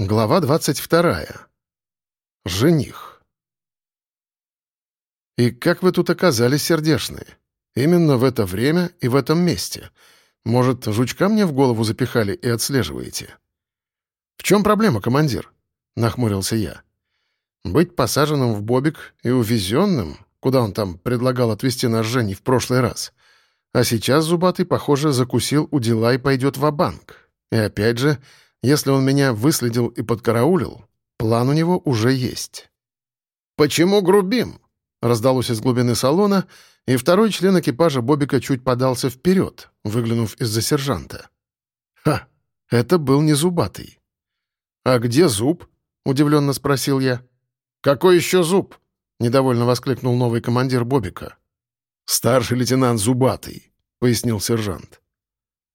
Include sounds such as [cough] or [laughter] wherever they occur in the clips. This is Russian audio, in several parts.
Глава 22. Жених. «И как вы тут оказались сердешные? Именно в это время и в этом месте. Может, жучка мне в голову запихали и отслеживаете?» «В чем проблема, командир?» — нахмурился я. «Быть посаженным в бобик и увезенным, куда он там предлагал отвезти нас Женей в прошлый раз. А сейчас Зубатый, похоже, закусил у дела и пойдет в банк И опять же, если он меня выследил и подкараулил, план у него уже есть. «Почему грубим?» — раздалось из глубины салона, и второй член экипажа Бобика чуть подался вперед, выглянув из-за сержанта. «Ха! Это был не зубатый». «А где зуб?» — удивленно спросил я. «Какой еще зуб?» — недовольно воскликнул новый командир Бобика. «Старший лейтенант Зубатый», — пояснил сержант.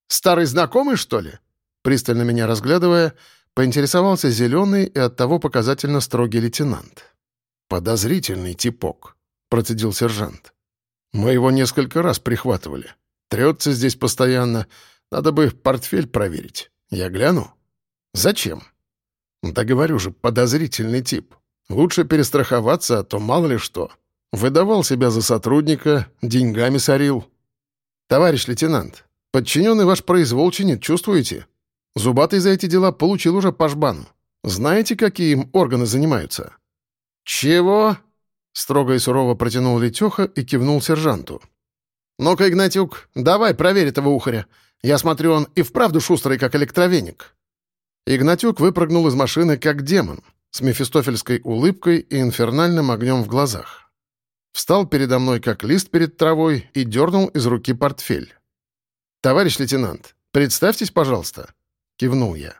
«Старый знакомый, что ли?» Пристально меня разглядывая, поинтересовался зеленый и оттого показательно строгий лейтенант. «Подозрительный типок», — процедил сержант. «Мы его несколько раз прихватывали. Трется здесь постоянно. Надо бы портфель проверить. Я гляну?» «Зачем?» «Да говорю же, подозрительный тип. Лучше перестраховаться, а то мало ли что. Выдавал себя за сотрудника, деньгами сорил». «Товарищ лейтенант, подчиненный ваш произвол чинит, чувствуете?» Зубатый за эти дела получил уже по жбану. Знаете, какие им органы занимаются?» «Чего?» — строго и сурово протянул Летеха и кивнул сержанту. «Ну-ка, Игнатюк, давай проверь этого ухаря. Я смотрю, он и вправду шустрый, как электровеник». Игнатюк выпрыгнул из машины, как демон, с мефистофельской улыбкой и инфернальным огнем в глазах. Встал передо мной, как лист перед травой, и дернул из руки портфель. «Товарищ лейтенант, представьтесь, пожалуйста», — кивнул я.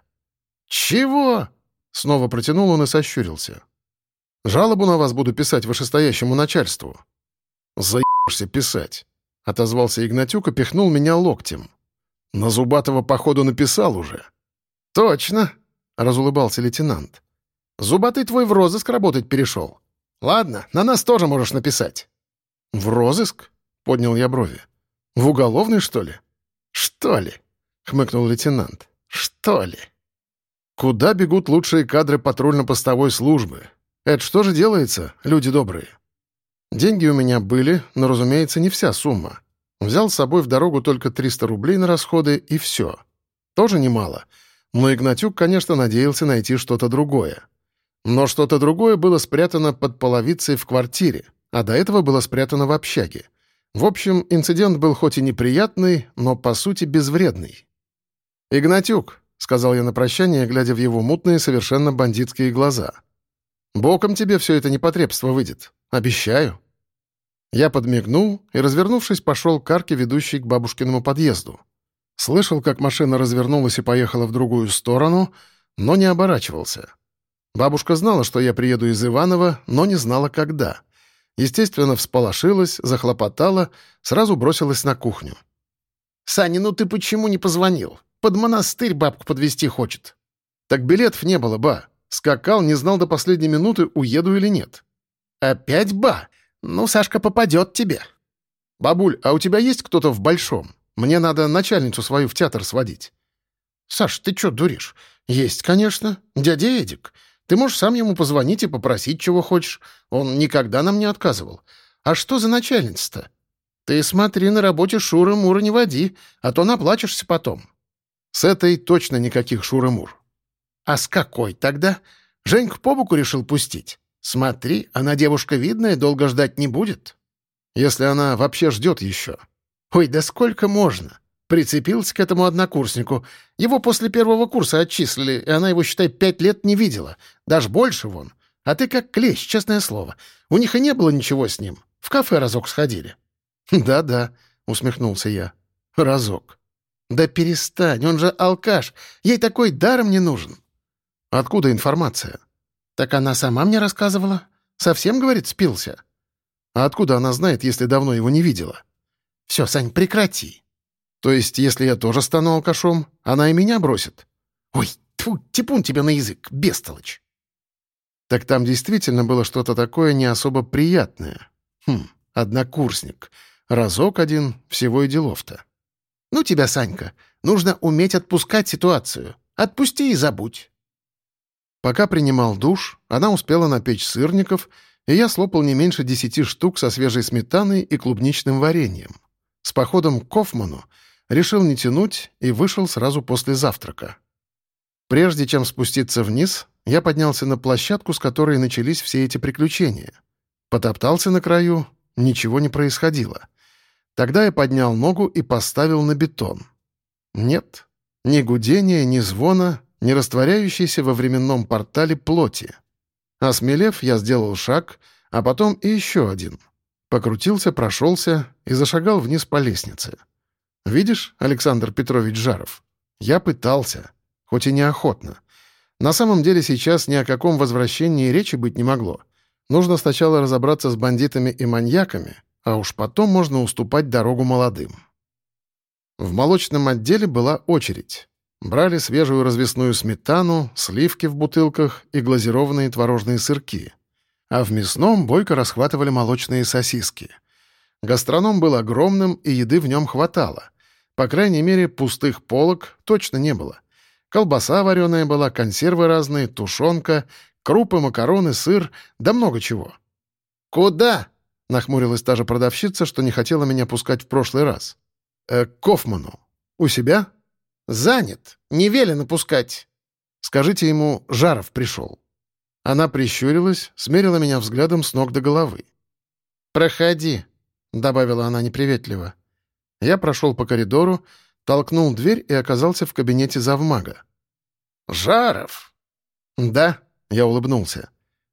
«Чего?» — снова протянул он и сощурился. «Жалобу на вас буду писать вышестоящему начальству». «Заебешься писать», — отозвался Игнатюк и пихнул меня локтем. «На Зубатого, походу, написал уже». «Точно», — разулыбался лейтенант. «Зубатый твой в розыск работать перешел. Ладно, на нас тоже можешь написать». «В розыск?» — поднял я брови. «В уголовный, что ли?» «Что ли?» — хмыкнул лейтенант. Что ли? Куда бегут лучшие кадры патрульно-постовой службы? Это что же делается, люди добрые? Деньги у меня были, но, разумеется, не вся сумма. Взял с собой в дорогу только 300 рублей на расходы, и все. Тоже немало. Но Игнатюк, конечно, надеялся найти что-то другое. Но что-то другое было спрятано под половицей в квартире, а до этого было спрятано в общаге. В общем, инцидент был хоть и неприятный, но, по сути, безвредный. «Игнатюк», — сказал я на прощание, глядя в его мутные, совершенно бандитские глаза. «Боком тебе все это непотребство выйдет. Обещаю». Я подмигнул и, развернувшись, пошел к арке, ведущей к бабушкиному подъезду. Слышал, как машина развернулась и поехала в другую сторону, но не оборачивался. Бабушка знала, что я приеду из Иванова, но не знала, когда. Естественно, всполошилась, захлопотала, сразу бросилась на кухню. «Саня, ну ты почему не позвонил? Под монастырь бабку подвести хочет. Так билетов не было, ба. Скакал, не знал до последней минуты, уеду или нет. Опять ба? Ну, Сашка попадет тебе. Бабуль, а у тебя есть кто-то в Большом? Мне надо начальницу свою в театр сводить. Саш, ты что дуришь? Есть, конечно. Дядя Эдик. Ты можешь сам ему позвонить и попросить, чего хочешь. Он никогда нам не отказывал. А что за начальница-то? Ты смотри, на работе Шура-Мура не води, а то наплачешься потом. С этой точно никаких шуры-мур. А с какой тогда? Женьку по боку решил пустить? Смотри, она девушка видная, долго ждать не будет. Если она вообще ждет еще. Ой, да сколько можно? Прицепился к этому однокурснику. Его после первого курса отчислили, и она его, считай, пять лет не видела. Даже больше вон. А ты как клещ, честное слово. У них и не было ничего с ним. В кафе разок сходили. [laughs] «Да-да», — усмехнулся я. «Разок». «Да перестань, он же алкаш. Ей такой даром не нужен». «Откуда информация?» «Так она сама мне рассказывала. Совсем, говорит, спился». «А откуда она знает, если давно его не видела?» «Все, Сань, прекрати». «То есть, если я тоже стану алкашом, она и меня бросит?» «Ой, тьфу, типун тебе на язык, бестолочь». Так там действительно было что-то такое не особо приятное. Хм, однокурсник. Разок один, всего и делов-то. «Ну тебя, Санька, нужно уметь отпускать ситуацию. Отпусти и забудь». Пока принимал душ, она успела напечь сырников, и я слопал не меньше десяти штук со свежей сметаной и клубничным вареньем. С походом к Кофману решил не тянуть и вышел сразу после завтрака. Прежде чем спуститься вниз, я поднялся на площадку, с которой начались все эти приключения. Потоптался на краю, ничего не происходило. Тогда я поднял ногу и поставил на бетон. Нет, ни гудения, ни звона, ни растворяющейся во временном портале плоти. Осмелев, я сделал шаг, а потом и еще один. Покрутился, прошелся и зашагал вниз по лестнице. Видишь, Александр Петрович Жаров, я пытался, хоть и неохотно. На самом деле сейчас ни о каком возвращении речи быть не могло. Нужно сначала разобраться с бандитами и маньяками, а уж потом можно уступать дорогу молодым. В молочном отделе была очередь. Брали свежую развесную сметану, сливки в бутылках и глазированные творожные сырки. А в мясном бойко расхватывали молочные сосиски. Гастроном был огромным, и еды в нем хватало. По крайней мере, пустых полок точно не было. Колбаса вареная была, консервы разные, тушенка, крупы, макароны, сыр, да много чего. «Куда?» — нахмурилась та же продавщица, что не хотела меня пускать в прошлый раз. «Э, «Кофману. У себя?» «Занят. Не велено пускать». «Скажите ему, Жаров пришел». Она прищурилась, смерила меня взглядом с ног до головы. «Проходи», — добавила она неприветливо. Я прошел по коридору, толкнул дверь и оказался в кабинете завмага. «Жаров!» «Да», — я улыбнулся.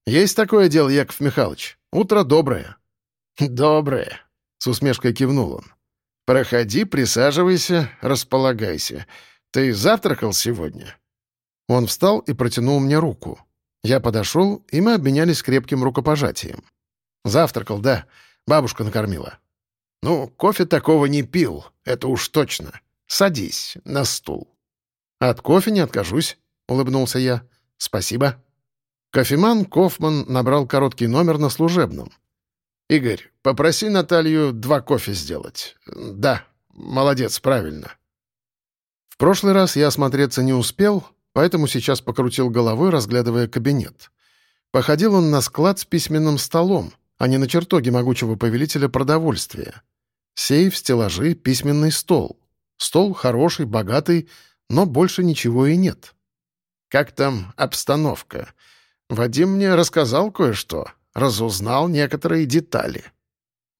«Есть такое дело, Яков Михайлович. Утро доброе». «Доброе», — с усмешкой кивнул он. «Проходи, присаживайся, располагайся. Ты завтракал сегодня?» Он встал и протянул мне руку. Я подошел, и мы обменялись крепким рукопожатием. «Завтракал, да. Бабушка накормила». «Ну, кофе такого не пил, это уж точно. Садись на стул». «От кофе не откажусь», — улыбнулся я. «Спасибо». Кофеман Кофман набрал короткий номер на служебном. «Игорь, попроси Наталью два кофе сделать. Да, молодец, правильно». В прошлый раз я осмотреться не успел, поэтому сейчас покрутил головой, разглядывая кабинет. Походил он на склад с письменным столом, а не на чертоги могучего повелителя продовольствия. Сейф, стеллажи, письменный стол. Стол хороший, богатый, но больше ничего и нет. «Как там обстановка? Вадим мне рассказал кое-что» разузнал некоторые детали.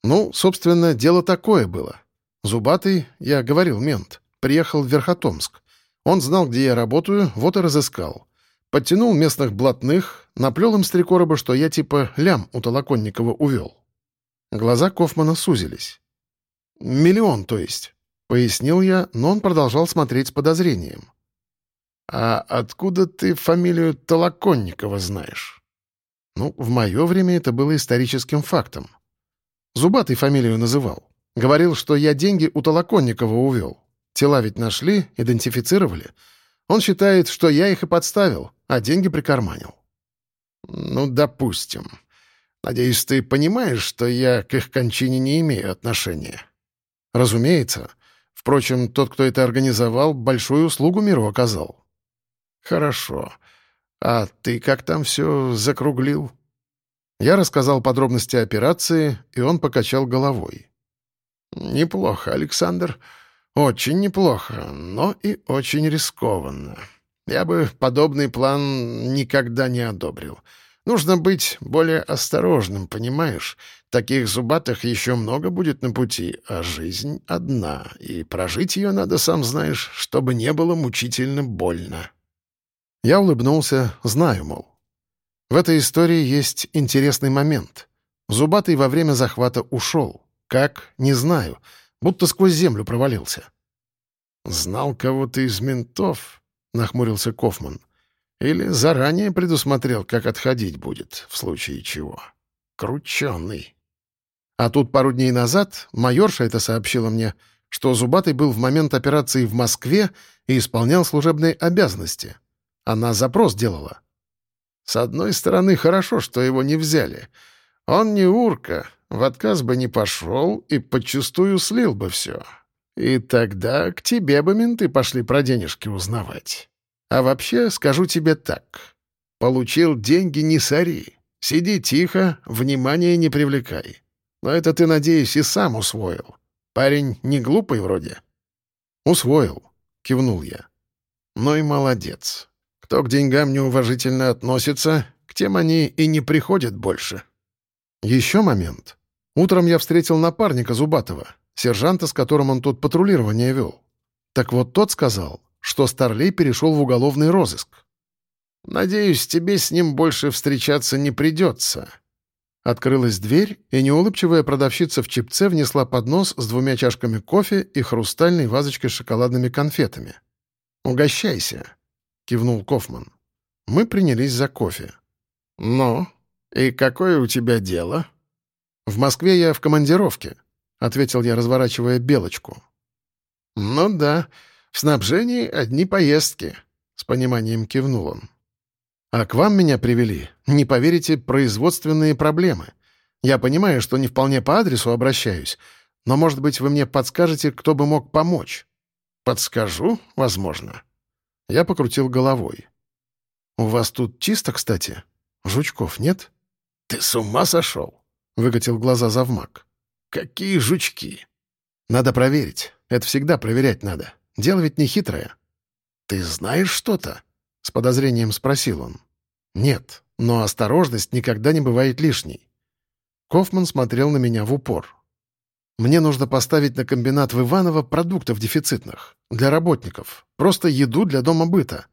Ну, собственно, дело такое было. Зубатый, я говорил, мент, приехал в Верхотомск. Он знал, где я работаю, вот и разыскал. Подтянул местных блатных, наплел им с три короба, что я типа лям у Толоконникова увел. Глаза Кофмана сузились. «Миллион, то есть», — пояснил я, но он продолжал смотреть с подозрением. «А откуда ты фамилию Толоконникова знаешь?» Ну, в мое время это было историческим фактом. Зубатый фамилию называл. Говорил, что я деньги у Толоконникова увел. Тела ведь нашли, идентифицировали. Он считает, что я их и подставил, а деньги прикарманил. Ну, допустим. Надеюсь, ты понимаешь, что я к их кончине не имею отношения. Разумеется. Впрочем, тот, кто это организовал, большую услугу миру оказал. Хорошо. «А ты как там все закруглил?» Я рассказал подробности операции, и он покачал головой. «Неплохо, Александр. Очень неплохо, но и очень рискованно. Я бы подобный план никогда не одобрил. Нужно быть более осторожным, понимаешь? Таких зубатых еще много будет на пути, а жизнь одна, и прожить ее надо, сам знаешь, чтобы не было мучительно больно». Я улыбнулся, знаю, мол. В этой истории есть интересный момент. Зубатый во время захвата ушел. Как? Не знаю. Будто сквозь землю провалился. «Знал кого-то из ментов?» — нахмурился Кофман. «Или заранее предусмотрел, как отходить будет, в случае чего. Крученый». А тут пару дней назад майорша это сообщила мне, что Зубатый был в момент операции в Москве и исполнял служебные обязанности. Она запрос делала. С одной стороны, хорошо, что его не взяли. Он не урка, в отказ бы не пошел и подчастую слил бы все. И тогда к тебе бы менты пошли про денежки узнавать. А вообще, скажу тебе так. Получил деньги, не сори. Сиди тихо, внимания не привлекай. Но это ты, надеюсь, и сам усвоил. Парень не глупый вроде». «Усвоил», — кивнул я. «Ну и молодец. Кто к деньгам неуважительно относится, к тем они и не приходят больше». Еще момент. Утром я встретил напарника Зубатова, сержанта, с которым он тут патрулирование вел. Так вот тот сказал, что Старлей перешел в уголовный розыск. «Надеюсь, тебе с ним больше встречаться не придется». Открылась дверь, и неулыбчивая продавщица в чипце внесла поднос с двумя чашками кофе и хрустальной вазочкой с шоколадными конфетами. «Угощайся», — кивнул Кофман. Мы принялись за кофе. «Ну, и какое у тебя дело?» «В Москве я в командировке», — ответил я, разворачивая белочку. «Ну да, в снабжении одни поездки», — с пониманием кивнул он. «А к вам меня привели, не поверите, производственные проблемы. Я понимаю, что не вполне по адресу обращаюсь, но, может быть, вы мне подскажете, кто бы мог помочь?» «Подскажу, возможно». Я покрутил головой. «У вас тут чисто, кстати? Жучков нет?» «Ты с ума сошел?» — выкатил глаза завмак. «Какие жучки?» «Надо проверить. Это всегда проверять надо. Дело ведь не хитрое». «Ты знаешь что-то?» — с подозрением спросил он. «Нет, но осторожность никогда не бывает лишней». Кофман смотрел на меня в упор. «Мне нужно поставить на комбинат в Иваново продуктов дефицитных. Для работников. Просто еду для дома быта.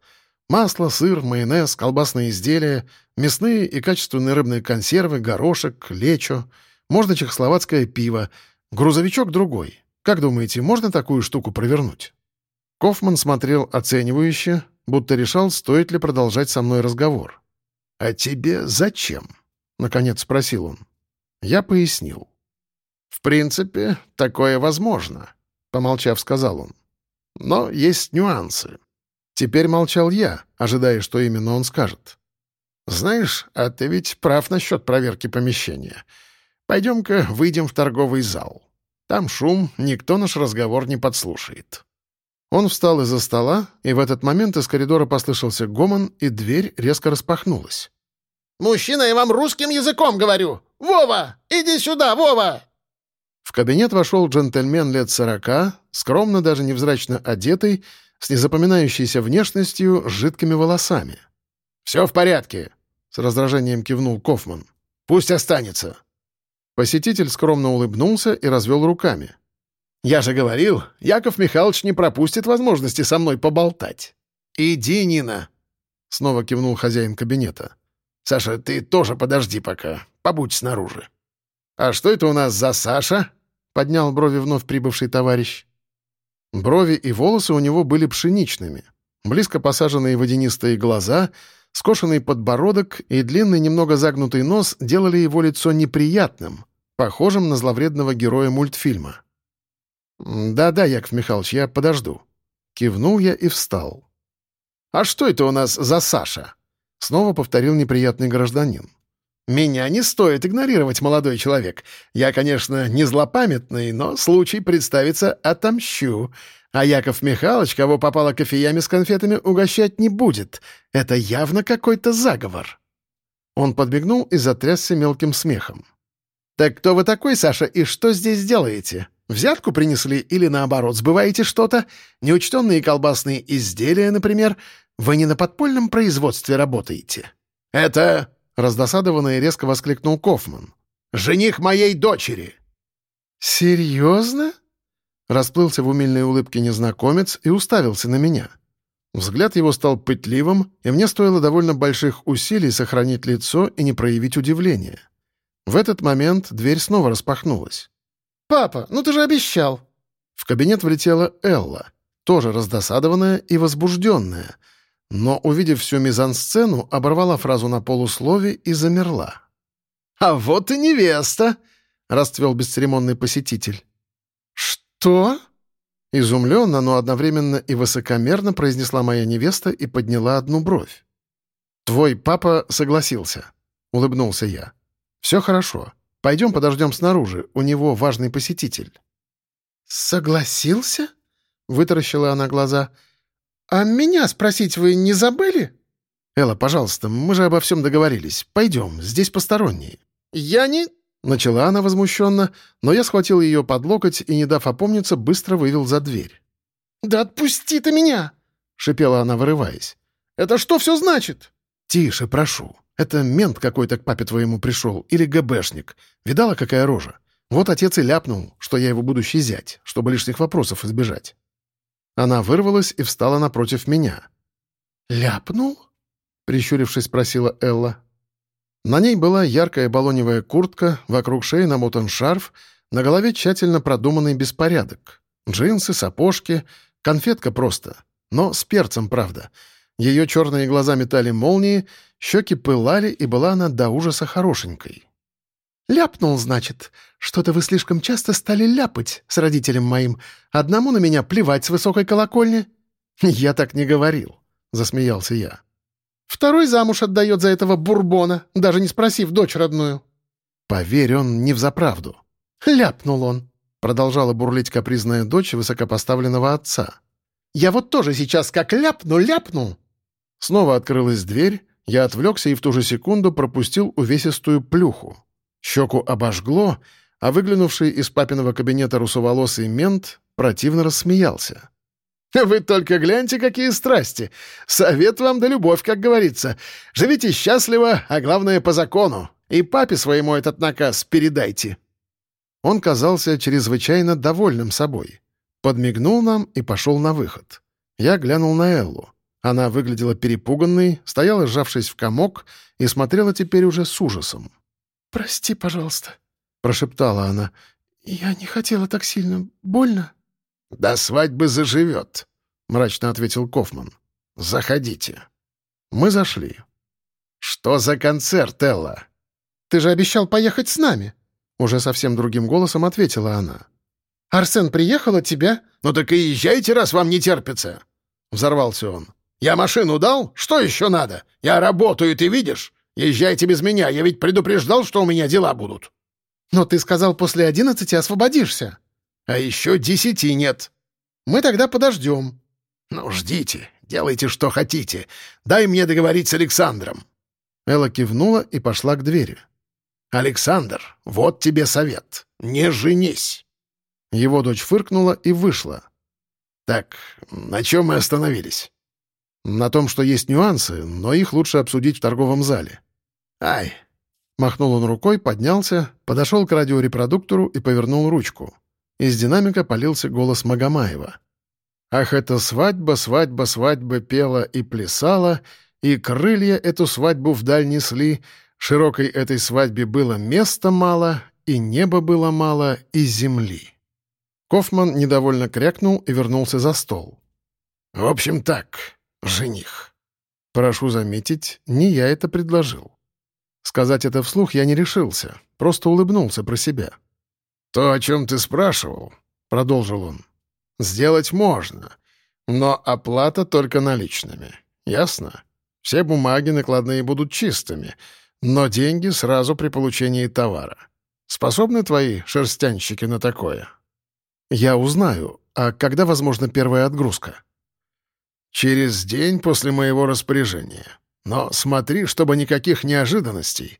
Масло, сыр, майонез, колбасные изделия, мясные и качественные рыбные консервы, горошек, лечо. Можно чехословацкое пиво. Грузовичок другой. Как думаете, можно такую штуку провернуть?» Кофман смотрел оценивающе, будто решал, стоит ли продолжать со мной разговор. «А тебе зачем?» — наконец спросил он. Я пояснил. «В принципе, такое возможно», — помолчав, сказал он. «Но есть нюансы». Теперь молчал я, ожидая, что именно он скажет. «Знаешь, а ты ведь прав насчет проверки помещения. Пойдем-ка выйдем в торговый зал. Там шум, никто наш разговор не подслушает». Он встал из-за стола, и в этот момент из коридора послышался гомон, и дверь резко распахнулась. «Мужчина, я вам русским языком говорю! Вова! Иди сюда, Вова!» Кабинет вошел джентльмен лет сорока, скромно, даже невзрачно одетый, с незапоминающейся внешностью, с жидкими волосами. «Все в порядке», — с раздражением кивнул Кофман. «Пусть останется». Посетитель скромно улыбнулся и развел руками. Я же говорил, Яков Михайлович не пропустит возможности со мной поболтать. Иди, Нина!» Снова кивнул хозяин кабинета. «Саша, ты тоже подожди пока. Побудь снаружи». «А что это у нас за Саша?» — поднял брови вновь прибывший товарищ. Брови и волосы у него были пшеничными. Близко посаженные водянистые глаза, скошенный подбородок и длинный немного загнутый нос делали его лицо неприятным, похожим на зловредного героя мультфильма. «Да-да, Яков Михайлович, я подожду». Кивнул я и встал. «А что это у нас за Саша?» Снова повторил неприятный гражданин. «Меня не стоит игнорировать, молодой человек. Я, конечно, не злопамятный, но случай представиться отомщу. А Яков Михайлович, кого попало кофеями с конфетами, угощать не будет. Это явно какой-то заговор». Он подбегнул и затрясся мелким смехом. «Так кто вы такой, Саша, и что здесь делаете?» Взятку принесли или, наоборот, сбываете что-то? Неучтенные колбасные изделия, например? Вы не на подпольном производстве работаете?» «Это...» — раздосадованно и резко воскликнул Кофман. «Жених моей дочери!» «Серьезно?» Расплылся в умильной улыбке незнакомец и уставился на меня. Взгляд его стал пытливым, и мне стоило довольно больших усилий сохранить лицо и не проявить удивления. В этот момент дверь снова распахнулась. «Папа, ну ты же обещал!» В кабинет влетела Элла, тоже раздосадованная и возбужденная, но, увидев всю мизансцену, оборвала фразу на полуслове и замерла. «А вот и невеста!» — расцвел бесцеремонный посетитель. «Что?» Изумленно, но одновременно и высокомерно произнесла моя невеста и подняла одну бровь. «Твой папа согласился», — улыбнулся я. «Все хорошо. Пойдем подождем снаружи, у него важный посетитель». «Согласился?» — вытаращила она глаза. «А меня спросить вы не забыли?» «Элла, пожалуйста, мы же обо всем договорились. Пойдем, здесь посторонние». «Я не...» — начала она возмущенно, но я схватил ее под локоть и, не дав опомниться, быстро вывел за дверь. «Да отпусти ты меня!» — шипела она, вырываясь. «Это что все значит?» «Тише, прошу. Это мент какой-то к папе твоему пришел или ГБшник. Видала, какая рожа? Вот отец и ляпнул, что я его будущий зять, чтобы лишних вопросов избежать». Она вырвалась и встала напротив меня. «Ляпнул?» — прищурившись, спросила Элла. На ней была яркая балоневая куртка, вокруг шеи намотан шарф, на голове тщательно продуманный беспорядок. Джинсы, сапожки, конфетка просто. Но с перцем, правда. Ее черные глаза метали молнии, щеки пылали, и была она до ужаса хорошенькой. «Ляпнул, значит. Что-то вы слишком часто стали ляпать с родителем моим. Одному на меня плевать с высокой колокольни». «Я так не говорил», — засмеялся я. Второй замуж отдает за этого бурбона, даже не спросив дочь родную». «Поверь, он не взаправду». «Ляпнул он», — продолжала бурлить капризная дочь высокопоставленного отца. «Я вот тоже сейчас как ляпну, ляпну». Снова открылась дверь, я отвлекся и в ту же секунду пропустил увесистую плюху. Щеку обожгло, а выглянувший из папиного кабинета русоволосый мент противно рассмеялся. Вы только гляньте, какие страсти. Совет вам да любовь, как говорится. Живите счастливо, а главное, по закону. И папе своему этот наказ передайте». Он казался чрезвычайно довольным собой. Подмигнул нам и пошел на выход. Я глянул на Эллу. Она выглядела перепуганной, стояла, сжавшись в комок, и смотрела теперь уже с ужасом. «Прости, пожалуйста», — прошептала она. «Я не хотела так сильно. Больно?» «До свадьбы заживет», — мрачно ответил Кофман. «Заходите». Мы зашли. «Что за концерт, Элла?» «Ты же обещал поехать с нами», — уже совсем другим голосом ответила она. «Арсен приехал от тебя?» «Ну так и езжайте, раз вам не терпится», — взорвался он. «Я машину дал? Что еще надо? Я работаю, ты видишь? Езжайте без меня, я ведь предупреждал, что у меня дела будут». «Но ты сказал, после одиннадцати освободишься». А еще десяти нет. Мы тогда подождем. Ну, ждите, делайте, что хотите. Дай мне договорить с Александром. Элла кивнула и пошла к двери. «Александр, вот тебе совет. Не женись!» Его дочь фыркнула и вышла. «Так, на чем мы остановились?» «На том, что есть нюансы, но их лучше обсудить в торговом зале». «Ай!» Махнул он рукой, поднялся, подошел к радиорепродуктору и повернул ручку. Из динамика полился голос Магомаева. «Ах, эта свадьба, свадьба, свадьба пела и плясала, и крылья эту свадьбу вдаль несли, широкой этой свадьбе было места мало, и неба было мало, и земли». Кофман недовольно крякнул и вернулся за стол. «В общем так, жених». Прошу заметить, не я это предложил. Сказать это вслух я не решился, просто улыбнулся про себя. «То, о чем ты спрашивал», — продолжил он, — «сделать можно, но оплата только наличными. Ясно? Все бумаги накладные будут чистыми, но деньги сразу при получении товара. Способны твои шерстянщики на такое?» «Я узнаю. А когда, возможно, первая отгрузка?» «Через день после моего распоряжения. Но смотри, чтобы никаких неожиданностей.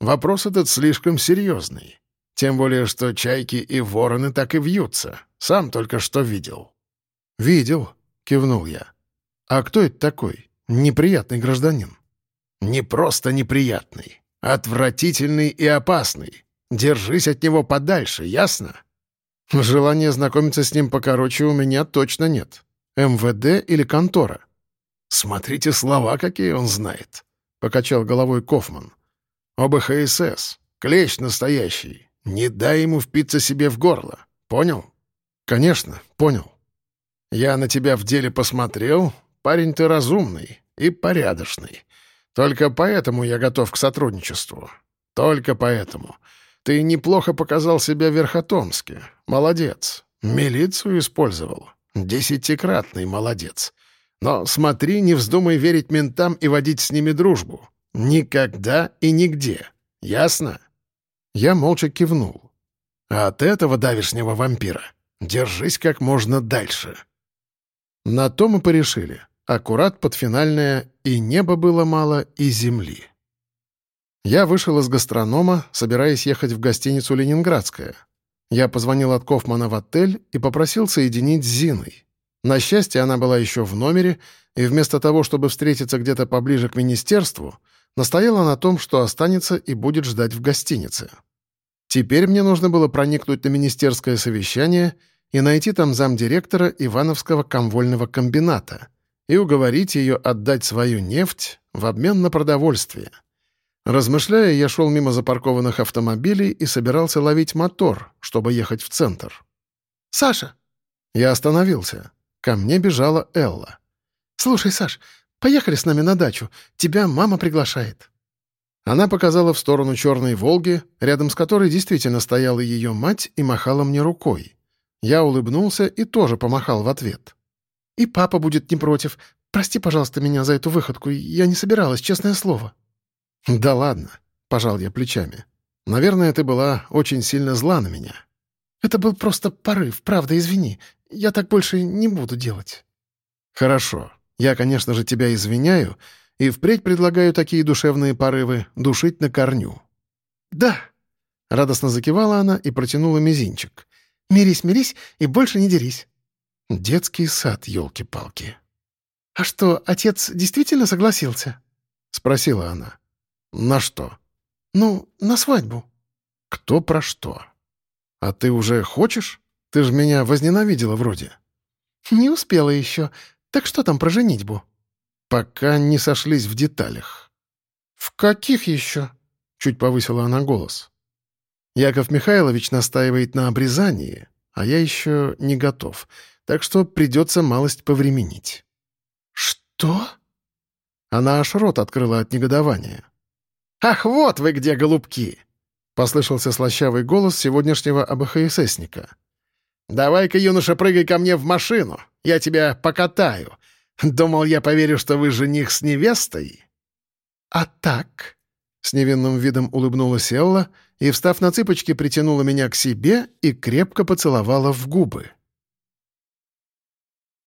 Вопрос этот слишком серьезный. Тем более, что чайки и вороны так и вьются. Сам только что видел». «Видел», — кивнул я. «А кто это такой? Неприятный гражданин?» «Не просто неприятный. Отвратительный и опасный. Держись от него подальше, ясно?» «Желания знакомиться с ним покороче у меня точно нет. МВД или контора?» «Смотрите слова, какие он знает», — покачал головой Кофман. «ОБХСС. Клещ настоящий. Не дай ему впиться себе в горло. Понял? Конечно, понял. Я на тебя в деле посмотрел. Парень ты разумный и порядочный. Только поэтому я готов к сотрудничеству. Только поэтому. Ты неплохо показал себя в Верхотомске. Молодец. Милицию использовал. Десятикратный молодец. Но смотри, не вздумай верить ментам и водить с ними дружбу. Никогда и нигде. Ясно? Я молча кивнул. «А от этого давишнего вампира держись как можно дальше». На то мы порешили. аккурат под финальное «И неба было мало, и земли». Я вышел из гастронома, собираясь ехать в гостиницу «Ленинградская». Я позвонил от Кофмана в отель и попросил соединить с Зиной. На счастье, она была еще в номере, и вместо того, чтобы встретиться где-то поближе к министерству, настояла на том, что останется и будет ждать в гостинице. Теперь мне нужно было проникнуть на министерское совещание и найти там замдиректора Ивановского комвольного комбината и уговорить ее отдать свою нефть в обмен на продовольствие. Размышляя, я шел мимо запаркованных автомобилей и собирался ловить мотор, чтобы ехать в центр. «Саша!» Я остановился. Ко мне бежала Элла. «Слушай, Саш, поехали с нами на дачу. Тебя мама приглашает». Она показала в сторону черной «Волги», рядом с которой действительно стояла ее мать и махала мне рукой. Я улыбнулся и тоже помахал в ответ. «И папа будет не против. Прости, пожалуйста, меня за эту выходку. Я не собиралась, честное слово». «Да ладно», — пожал я плечами. «Наверное, ты была очень сильно зла на меня». «Это был просто порыв, правда, извини. Я так больше не буду делать». «Хорошо. Я, конечно же, тебя извиняю, и впредь предлагаю такие душевные порывы душить на корню». «Да», — радостно закивала она и протянула мизинчик. «Мирись, мирись и больше не дерись». «Детский сад, елки-палки». «А что, отец действительно согласился?» — спросила она. «На что?» «Ну, на свадьбу». «Кто про что?» «А ты уже хочешь? Ты же меня возненавидела вроде». «Не успела еще. Так что там про женитьбу?» Пока не сошлись в деталях. «В каких еще?» — чуть повысила она голос. Яков Михайлович настаивает на обрезании, а я еще не готов, так что придется малость повременить. «Что?» Она аж рот открыла от негодования. «Ах, вот вы где, голубки!» — послышался слащавый голос сегодняшнего АБХССника. «Давай-ка, юноша, прыгай ко мне в машину, я тебя покатаю. Думал, я поверю, что вы жених с невестой?» «А так?» — с невинным видом улыбнулась Элла и, встав на цыпочки, притянула меня к себе и крепко поцеловала в губы.